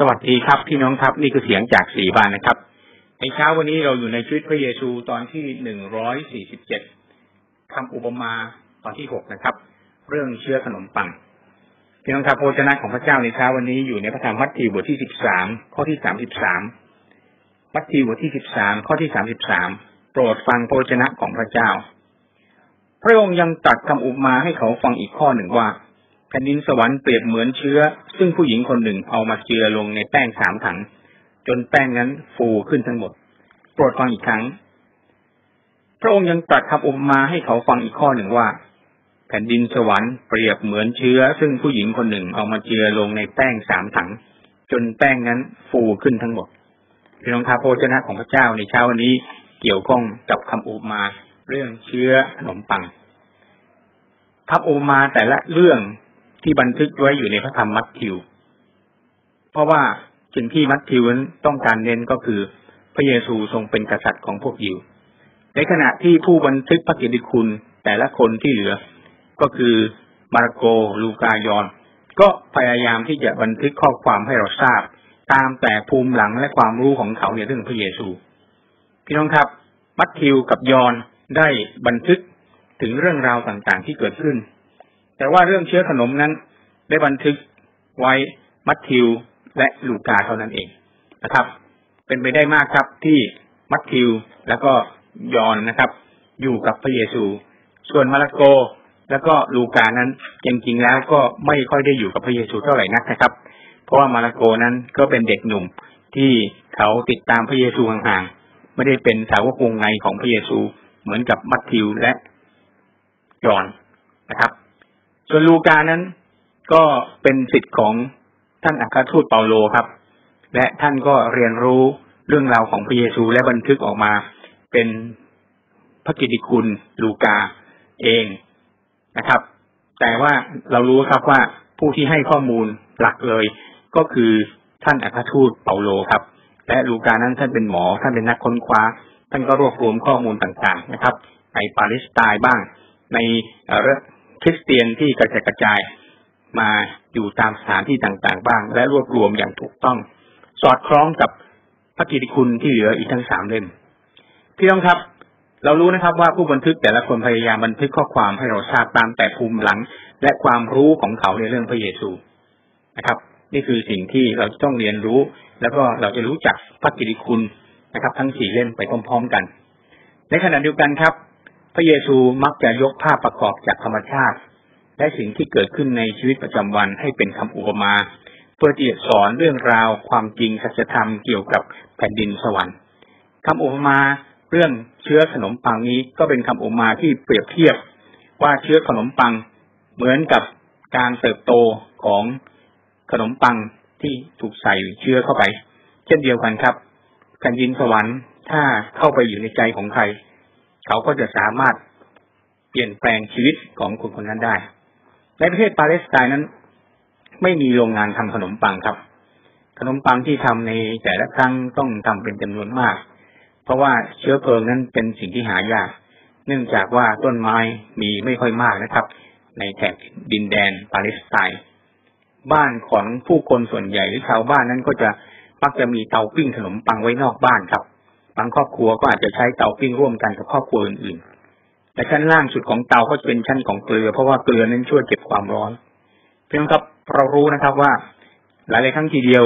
สวัสดีครับพี่น้องครับนี่คือเสียงจากสี่บานนะครับ ในเช้าวันนี้เราอยู่ในชีวิตพระเยซูตอนที่หนึ่งร้อยสี่สิบเจ็ดคำอุปมาตอนที่หกนะครับ เรื่องเชื้อขนมปังพี่น้องครับโภชนะของพระเจ้าในเช้าวันนี้อยู่ในพระธรรมมัทธิวบทที่สิบสามข้อที่สามสิบสามมัทธิวบทที่สิบสามข้อที่สามสิบสามโปรดฟังโภชนะของพระเจ้า พระองค์ยังตรัสคำอุปมาให้เขาฟังอีกข้อหนึ่งว่า ผ่นดินสวรรค์เปรียบเหมือนเชื้อ ซึ่งผู้หญิงคนหนึ่งเอามาเจือลงในแป้งสามถัง จนแป้งนั้นฟูขึ้นทั้งหมด โปรดฟังอีกครั้ง พระองค์ยังตรัสคำอุปมาให้เขาฟังอีกข้อหนึ่งว่า แผ่นดินสวรรค์เปรียบเหมือนเชื้อ ซึ่งผู้หญิงคนหนึ่งเอามาเจือลงในแป้งสามถัง จนแป้งนั้นฟูขึ้นทั้งหมดพี่น้องครับโภชนะของพระเจ้าในเช้าวันนี้เกี่ยวข้องกับคำอุปมาเรื่องเชื้อขนมปังคำอุปมาแต่ละเรื่อง ที่บันทึกไว้อยู่ในพระธรรมมัทธิว เพราะว่าสิ่งที่มัทธิวนั้นต้องการเน้นก็คือ พระเยซูทรงเป็นกษัตริย์ของพวกยิว ในขณะที่ผู้บันทึกพระกิตติคุณแต่ละคนที่เหลือ ก็คือมาระโก ลูกายอน ก็พยายามที่จะบันทึกข้อความให้เราทราบ ตามแต่ภูมิหลังและความรู้ของเขาในเรื่องพระเยซู พี่น้องครับ มัทธิวกับยอนได้บันทึกถึงเรื่องราวต่างๆที่เกิดขึ้น แต่ว่าเรื่องเชื้อขนมนั้น ได้บันทึกไว้มัทธิวและลูกาเท่านั้นเองนะครับ เป็นไปได้มากครับที่มัทธิวแล้วก็ยอนนะครับ อยู่กับพระเยซู ส่วนมาระโกแล้วก็ลูกานั้นจริงๆแล้วก็ไม่ค่อยได้อยู่กับพระเยซูเท่าไหร่นักนะครับ เพราะว่ามาระโกนั้นก็เป็นเด็กหนุ่มที่เขาติดตามพระเยซูห่างๆไม่ได้เป็นสาวกวงในของพระเยซูเหมือนกับมัทธิวและยอนนะครับ ส่วนลูกานั้นก็เป็นสิทธิ์ของท่านอัครทูตเปาโลครับ และท่านก็เรียนรู้เรื่องราวของพระเยซูและบันทึกออกมา เป็นพระกิติคุณลูกาเองนะครับ แต่ว่าเรารู้ครับว่าผู้ที่ให้ข้อมูลหลักเลย ก็คือท่านอัครทูตเปาโลครับ และลูกานั้นท่านเป็นหมอ ท่านเป็นนักค้นคว้า ท่านก็รวบรวมข้อมูลต่างๆนะครับ ในปาเลสไตน์บ้าง ใน คริสเตียนที่กระจายกระจายมาอยู่ตามสถานที่ต่างๆ บ้าง และรวบรวมอย่างถูกต้อง สอดคล้องกับพระกิติคุณที่เหลืออีกทั้งสามเล่มพี่น้องครับ เรารู้นะครับว่าผู้บันทึกแต่ละคนพยายามบันทึกข้อความให้เราทราบตามแต่ภูมิหลัง และความรู้ของเขาในเรื่องพระเยซูนะครับ นี่คือสิ่งที่เราต้องเรียนรู้ แล้วก็เราจะรู้จักพระกิติคุณนะครับ ทั้งสี่เล่มไปพร้อม ๆ กัน ในขณะเดียวกันครับ พระเยซูมักจะยกภาพประกอบจากธรรมชาติ และสิ่งที่เกิดขึ้นในชีวิตประจำวันให้เป็นคำอุปมา เพื่อที่จะสอนเรื่องราวความจริงสัจธรรมเกี่ยวกับแผ่นดินสวรรค์คำอุปมาเรื่องเชื้อขนมปังนี้ก็เป็นคำอุปมาที่เปรียบเทียบว่าเชื้อขนมปังเหมือนกับการเติบโตของขนมปังที่ถูกใส่เชื้อเข้าไป เช่นเดียวกันครับแผ่นดินสวรรค์ถ้าเข้าไปอยู่ในใจของใคร เขาก็จะสามารถเปลี่ยนแปลงชีวิตของคนคนนั้นได้ ในประเทศปาเลสไตน์นั้น ไม่มีโรงงานทำขนมปังครับ ขนมปังที่ทำในแต่ละครั้งต้องทำเป็นจำนวนมาก เพราะว่าเชื้อเพลิงนั้นเป็นสิ่งที่หายาก เนื่องจากว่าต้นไม้มีไม่ค่อยมากนะครับ ในแถบดินแดนปาเลสไตน์บ้านของผู้คนส่วนใหญ่หรือชาวบ้านนั้นก็จะมักจะมีเตาปิ้งขนมปังไว้นอกบ้านครับ บางครอบครัวก็อาจจะใช้เตาปิ้งร่วมกันกับครอบครัวอื่นๆแต่ชั้นล่างสุดของเตาก็จะเป็นชั้นของเกลือ เพราะว่าเกลือนั้นช่วยเก็บความร้อน เพียงครับเรารู้นะครับว่า หลายๆครั้งทีเดียว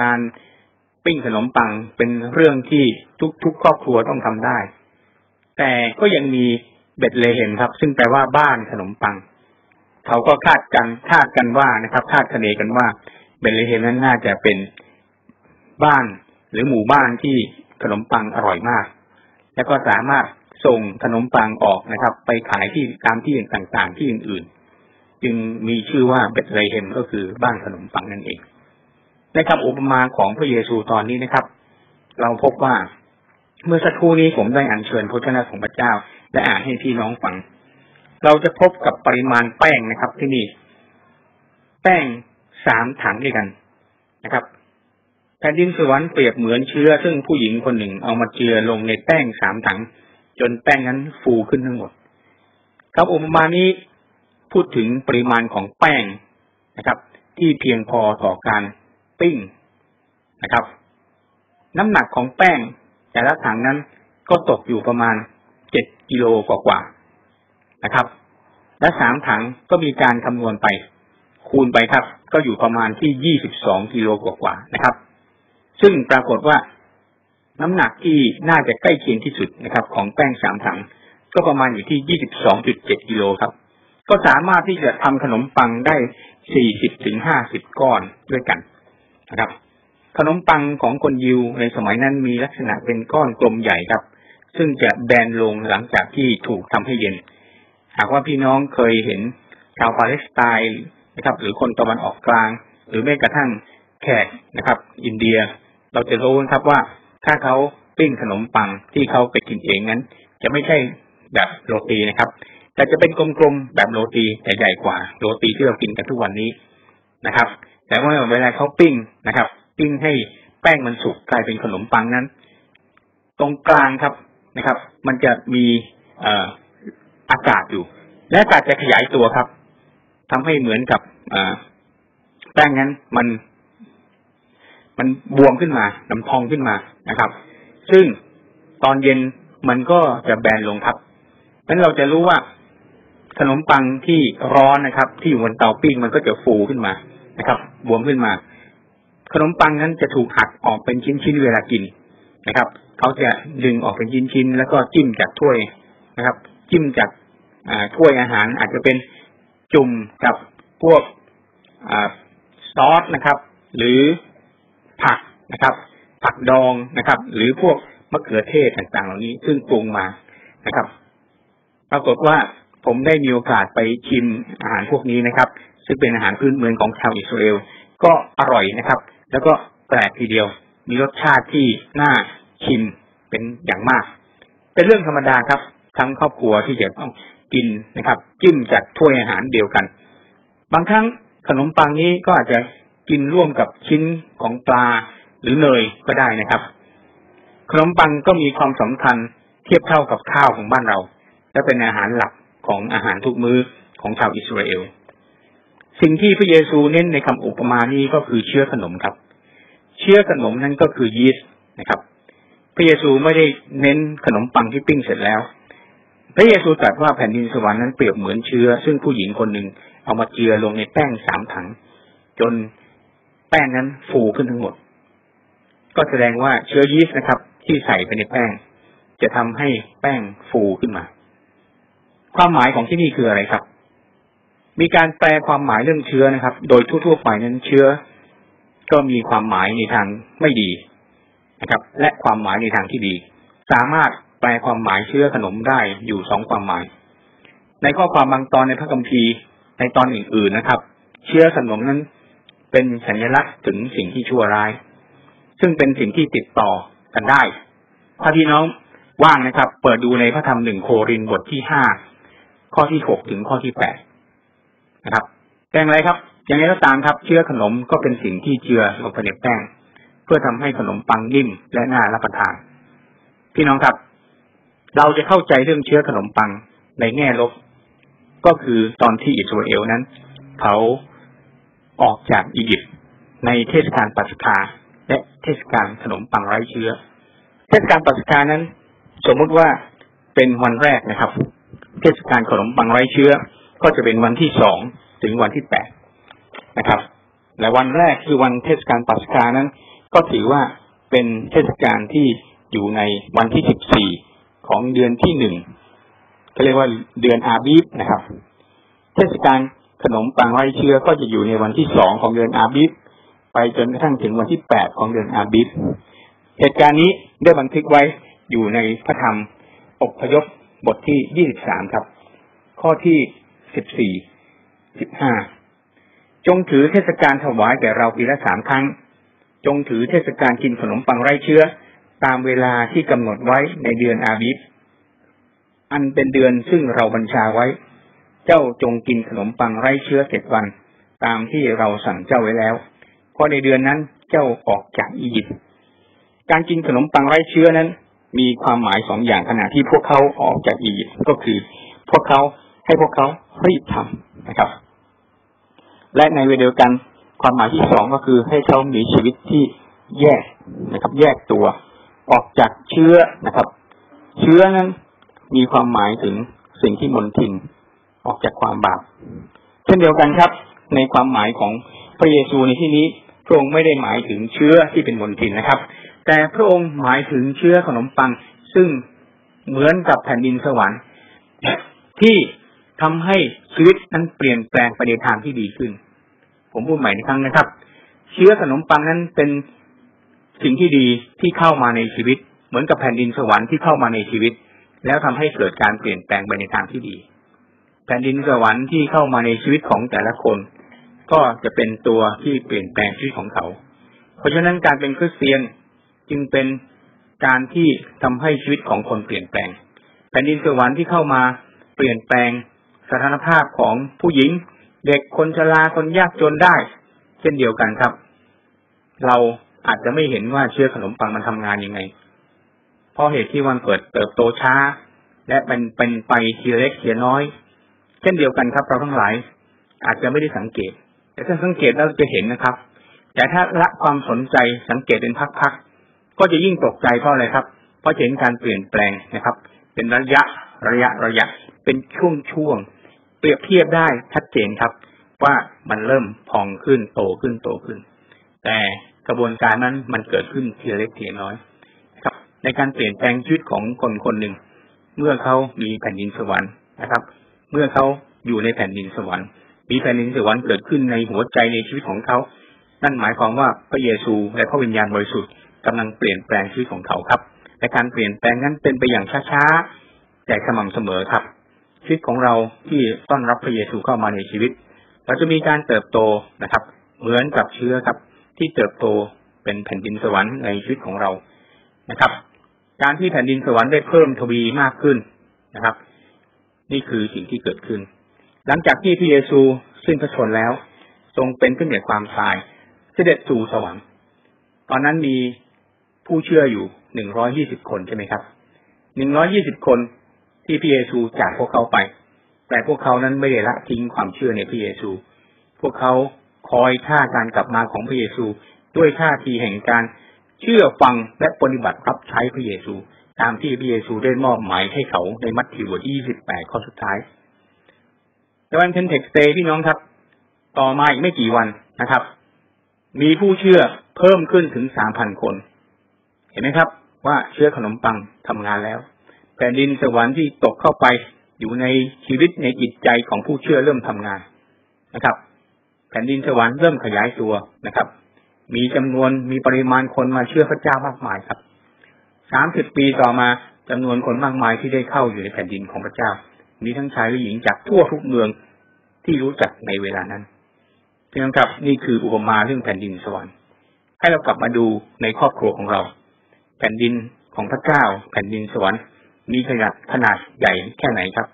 การปิ้งขนมปังเป็นเรื่องที่ทุกๆ ครอบครัวต้องทำได้ แต่ก็ยังมีเบ็ดเลเห็นครับ ซึ่งแปลว่าบ้านขนมปัง เขาก็คาดกันคาดกันว่านะครับ คาดคะเนกันว่าเบลเลเฮนนั้นน่าจะเป็นบ้านหรือหมู่บ้านที่ ขนมปังอร่อยมาก แล้วก็สามารถส่งขนมปังออกนะครับ ไปขายที่ตามที่ต่างๆที่อื่นๆ จึงมีชื่อว่าเบตเลเฮมก็คือบ้านขนมปังนั่นเอง ในคำอุปมาของพระเยซูตอนนี้นะครับ เราพบว่าเมื่อสักครู่นี้ผมได้อัญเชิญพระเจ้าของพระเจ้า และอ่านให้พี่น้องฟัง เราจะพบกับปริมาณแป้งนะครับที่นี่ แป้งสามถังด้วยกันนะครับ แผ่นดินสวรรค์เปรียบเหมือนเชื้อ ซึ่งผู้หญิงคนหนึ่งเอามาเจือลงในแป้งสามถัง จนแป้งนั้นฟูขึ้นทั้งหมด ครับอุปมานี้พูดถึงปริมาณของแป้งนะครับ ที่เพียงพอต่อการปิ้งนะครับ น้ำหนักของแป้งแต่ละถังนั้นก็ตกอยู่ประมาณเจ็ดกิโลกว่าๆนะครับ และสามถังก็มีการคำนวณไป คูณไปครับ ก็อยู่ประมาณที่ยี่สิบสองกิโลกว่าๆนะครับ ซึ่งปรากฏว่าน้ำหนักที่น่าจะใกล้เคียงที่สุดนะครับ ของแป้งสามถัง ก็ประมาณอยู่ที่ยี่สิบสองจุดเจ็ดกิโลครับ ก็สามารถที่จะทำขนมปังได้สี่สิบถึงห้าสิบก้อนด้วยกันนะครับ ขนมปังของคนยิวในสมัยนั้นมีลักษณะเป็นก้อนกลมใหญ่ครับ ซึ่งจะแบนลงหลังจากที่ถูกทำให้เย็น หากว่าพี่น้องเคยเห็นชาวปาเลสไตน์นะครับ หรือคนตะวันออกกลาง หรือแม้กระทั่งแขกนะครับ อินเดีย เราจะรู้นะครับว่าถ้าเขาปิ้งขนมปังที่เขาไปกินเองนั้น จะไม่ใช่แบบโรตีนะครับ แต่จะเป็นกลมๆแบบโรตีแต่ใหญ่กว่าโรตีที่เรากินกันทุกวันนี้นะครับ แต่ว่าเวลาเขาปิ้งนะครับ ปิ้งให้แป้งมันสุกกลายเป็นขนมปังนั้น ตรงกลางครับนะครับ มันจะมีเอ่ออากาศอยู่ และอากาศจะขยายตัวครับทำให้เหมือนกับแป้งนั้นมัน มันบวมขึ้นมาน้ำพองขึ้นมานะครับ ซึ่งตอนเย็นมันก็จะแบนลงครับนั้นเราจะรู้ว่าขนมปังที่ร้อนนะครับ ที่อยู่บนเตาปิ้งมันก็จะฟูขึ้นมานะครับ บวมขึ้นมา ขนมปังนั้นจะถูกหักออกเป็นชิ้นๆเวลากินนะครับเขาจะดึงออกเป็นชิ้นๆแล้วก็จิ้มจากถ้วยนะครับ จิ้มจากถ้วยอาหารอาจจะเป็นจุ่มกับพวกซอสนะครับ หรือ นะครับ ผักดองนะครับ หรือพวกมะเขือเทศต่างๆ เหล่านี้ซึ่งปรุงมานะครับ ปรากฏว่าผมได้มีโอกาสไปชิมอาหารพวกนี้นะครับ ซึ่งเป็นอาหารพื้นเมืองของชาวอิสราเอลก็อร่อยนะครับ แล้วก็แปลกทีเดียว มีรสชาติที่น่าชิมเป็นอย่างมาก เป็นเรื่องธรรมดาครับ ทั้งครอบครัวที่จะต้องกินนะครับ จิ้มจากถ้วยอาหารเดียวกัน บางครั้งขนมปังนี้ก็อาจจะกินร่วมกับชิ้นของปลา หรือเนยก็ได้นะครับ ขนมปังก็มีความสำคัญเทียบเท่ากับข้าวของบ้านเรา และเป็นอาหารหลักของอาหารทุกมื้อของชาวอิสราเอล สิ่งที่พระเยซูเน้นในคำอุปมานี้ก็คือเชื้อขนมครับ เชื้อขนมนั้นก็คือยีสต์นะครับ พระเยซูไม่ได้เน้นขนมปังที่ปิ้งเสร็จแล้ว พระเยซูตรัสว่าแผ่นดินสวรรค์นั้นเปรียบเหมือนเชื้อ ซึ่งผู้หญิงคนหนึ่งเอามาเจือลงในแป้งสามถัง จนแป้งนั้นฟูขึ้นทั้งหมด ก็แสดงว่าเชื้อยีสต์นะครับ ที่ใส่ไปในแป้ง จะทำให้แป้งฟูขึ้นมา ความหมายของที่นี่คืออะไรครับ มีการแปลความหมายเรื่องเชื้อนะครับ โดยทั่วๆไปนั้นเชื้อ ก็มีความหมายในทางไม่ดีนะครับ และความหมายในทางที่ดี สามารถแปลความหมายเชื้อขนมได้อยู่สองความหมาย ในข้อความบางตอนในพระคัมภีร์ในตอนอื่น ๆนะครับ เชื้อขนมนั้นเป็นสัญลักษณ์ถึงสิ่งที่ชั่วร้าย ซึ่งเป็นสิ่งที่ติดต่อกันได้ ถ้าพี่น้องว่างนะครับ เปิดดูในพระธรรมหนึ่งโครินบทที่ห้าข้อที่หกถึงข้อที่แปดนะครับแป้งอะไรครับ อย่างไรก็ตามครับ เชื้อขนมก็เป็นสิ่งที่เจือลงไปในแป้ง เพื่อทำให้ขนมปังนิ่มและน่ารับประทาน พี่น้องครับ เราจะเข้าใจเรื่องเชื้อขนมปังในแง่ลบ ก็คือตอนที่อิสราเอลนั้น เขาออกจากอียิปต์ในเทศกาลปัสกา และเทศกาลขนมปังไร้เชื้อ เทศกาลปัสกานั้น สมมติว่าเป็นวันแรกนะครับ เทศกาลขนมปังไร้เชื้อ ก็จะเป็นวันที่สองถึงวันที่แปดนะครับ และวันแรกคือวันเทศกาลปัสกานั้น ก็ถือว่าเป็นเทศกาลที่อยู่ในวันที่สิบสี่ของเดือนที่หนึ่งก็เรียกว่าเดือนอาบีบนะครับ เทศกาลขนมปังไร้เชื้อก็จะอยู่ในวันที่สองของเดือนอาบิบ ไปจนกระทั่งถึงวันที่แปดของเดือนอาบิบเหตุการณ์นี้ได้บันทึกไว้อยู่ในพระธรรมอพยพบทที่ยี่สิบสามครับ ข้อที่สิบสี่สิบห้าจงถือเทศกาลถวายแก่เราปีละสามครั้ง จงถือเทศกาลกินขนมปังไร้เชื้อ ตามเวลาที่กำหนดไว้ในเดือนอาบิบอันเป็นเดือนซึ่งเราบัญชาไว้ เจ้าจงกินขนมปังไร้เชื้อเจ็ดวัน ตามที่เราสั่งเจ้าไว้แล้ว ราะในเดือนนั้นเจ้าออกจากอียิปต์การกินขนมปังไร้เชื้อนั้น มีความหมายสองอย่างขณะที่พวกเขาออกจากอียิปต์ก็คือ พวกเขาให้พวกเขารีบทำนะครับ และในเวลาเดียวกันความหมายที่สองก็คือให้เขามีชีวิตที่แยกนะครับ แยกตัว ออกจากเชื้อนะครับ เชื้อนั้นมีความหมายถึงสิ่งที่มนทินออกจากความบาปเช่นเดียวกันครับ ในความหมายของพระเยซูในที่นี้ ระองค์ไม่ได้หมายถึงเชื้อที่เป็นมนทินนะครับ แต่พระองค์หมายถึงเชื้อขนมปัง ซึ่งเหมือนกับแผ่นดินสวรรค์ที่ทำให้ชีวิตนั้นเปลี่ยนแปลงไปในทางที่ดีขึ้น ผมพูดใหม่อีกครั้งนะครับ เชื้อขนมปังนั้นเป็นสิ่งที่ดีที่เข้ามาในชีวิต เหมือนกับแผ่นดินสวรรค์ที่เข้ามาในชีวิต แล้วทำให้เกิดการเปลี่ยนแปลงไปในทางที่ดี แผ่นดินสวรรค์ที่เข้ามาในชีวิตของแต่ละคน ก็จะเป็นตัวที่เปลี่ยนแปลงชีวิตของเขา เพราะฉะนั้นการเป็นคริสเตียนจึงเป็นการที่ทำให้ชีวิตของคนเปลี่ยนแปลงแผ่นดินสวรรค์ที่เข้ามาเปลี่ยนแปลงสถานภาพของผู้หญิง เด็กคนชราคนยากจนได้ เช่นเดียวกันครับ เราอาจจะไม่เห็นว่าเชื้อขนมปังมันทำงานยังไง เพราะเหตุที่มันเกิดเติบโตช้า และเป็นเป็นไปทีเล็กทีน้อย เช่นเดียวกันครับ เราทั้งหลาย อาจจะไม่ได้สังเกต แต่ถ้าสังเกตเราจะเห็นนะครับ แต่ถ้าละความสนใจสังเกตเป็นพักๆก็จะยิ่งตกใจเพราะอะไรครับ เพราะเห็นการเปลี่ยนแปลงนะครับ เป็นระยะระยะระยะ เป็นช่วงช่วง เปรียบเทียบได้ชัดเจนครับ ว่ามันเริ่มพองขึ้นโตขึ้นโตขึ้น แต่กระบวนการนั้นมันเกิดขึ้นทีเล็กทีน้อยครับ ในการเปลี่ยนแปลงชีวิตของคนคนหนึ่ง เมื่อเขามีแผ่นดินสวรรค์นะครับ เมื่อเขาอยู่ในแผ่นดินสวรรค์ มีแผ่นดินสวรรค์เกิดขึ้นในหัวใจในชีวิตของเขา นั่นหมายความว่าพระเยซูและพระวิญญาณบริสุทธิ์กำลังเปลี่ยนแปลงชีวิตของเขาครับและการเปลี่ยนแปลงนั้นเป็นไปอย่างช้าๆแต่สม่ำเสมอครับ ชีวิตของเราที่ต้อนรับพระเยซูเข้ามาในชีวิต เราจะมีการเติบโตนะครับ เหมือนกับเชื้อครับ ที่เติบโตเป็นแผ่นดินสวรรค์ในชีวิตของเรานะครับ การที่แผ่นดินสวรรค์ได้เพิ่มทวีมากขึ้นนะครับ นี่คือสิ่งที่เกิดขึ้น หลังจากที่พระเยซูสิ้นพระชนแล้ว ทรงเป็นขึ้นเหนือความตาย เสด็จสู่สวรรค์ ตอนนั้นมีผู้เชื่ออยู่หนึ่งร้อยี่สิบคนใช่ไหมครับหนึ่งร้อยี่สิบคนที่พระเยซูจากพวกเขาไป แต่พวกเขานั้นไม่ได้ละทิ้งความเชื่อในพระเยซู พวกเขาคอยท่าการกลับมาของพระเยซู ด้วยท่าทีแห่งการเชื่อฟังและปฏิบัติรับใช้พระเยซู ตามที่พระเยซูได้มอบหมายให้เขาในมัทธิวบทที่28ข้อสุดท้าย แต่วันเพนเทคสเตย์พี่น้องครับ ต่อมาอีกไม่กี่วันนะครับ มีผู้เชื่อเพิ่มขึ้นถึง3,000คน เห็นไหมครับ ว่าเชื้อขนมปังทำงานแล้ว แผ่นดินสวรรค์ที่ตกเข้าไปอยู่ในชีวิตในจิตใจของผู้เชื่อเริ่มทำงานนะครับ แผ่นดินสวรรค์เริ่มขยายตัวนะครับ มีจำนวนมีปริมาณคนมาเชื่อพระเจ้ามากมายครับสามสิบปีต่อมาจำนวนคนมากมายที่ได้เข้าอยู่ในแผ่นดินของพระเจ้า มีทั้งชายและหญิงจากทั่วทุกเมืองที่รู้จักในเวลานั้นเพื่อนครับนี่คืออุปมาเรื่องแผ่นดินสวรรค์ ให้เรากลับมาดูในครอบครัวของเรา แผ่นดินของพระเจ้า แผ่นดินสวรรค์มีขนาดขนาดใหญ่แค่ไหนครับ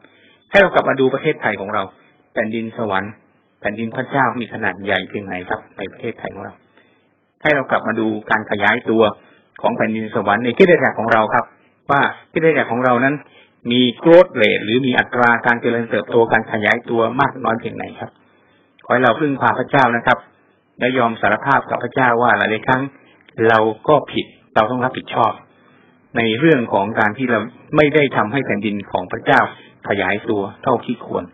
ให้เรากลับมาดูประเทศไทยของเรา แผ่นดินสวรรค์ แผ่นดินพระเจ้ามีขนาดใหญ่เพียงไหนครับ ในประเทศไทยของเรา ให้เรากลับมาดูการขยายตัวของแผ่นดินสวรรค์ในที่ได้แรของเราครับ ว่าที่ได้แรของเรานั้น มีโกรดเรทหรือมีอัตราการเจริญเติบโตการขยายตัวมากน้อยเพียงไหนครับ ขอให้เราพึ่งพาพระเจ้านะครับและยอมสารภาพกับพระเจ้าว่าหลายครั้งเราก็ผิดเราต้องรับผิดชอบ ในเรื่องของการที่เราไม่ได้ทำให้แผ่นดินของพระเจ้าขยายตัวเท่าที่ควร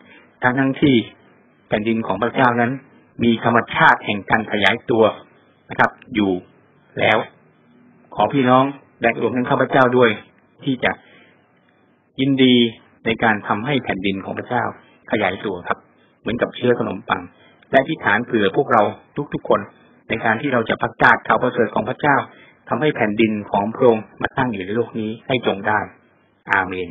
ทั้งทั้งที่แผ่นดินของพระเจ้านั้น มีธรรมชาติแห่งการขยายตัวนะครับ อยู่แล้ว ขอพี่น้องและรวมทั้งข้าพเจ้าด้วยที่จะ ยินดีในการทำให้แผ่นดินของพระเจ้าขยายตัวครับ เหมือนกับเชื้อขนมปัง และที่ฐานเผื่อพวกเราทุกๆคน ในการที่เราจะประกาศข่าวประเสริฐของพระเจ้าทำให้แผ่นดินของพระองค์มาตั้งอยู่ในโลกนี้ให้จงได้ อาเมน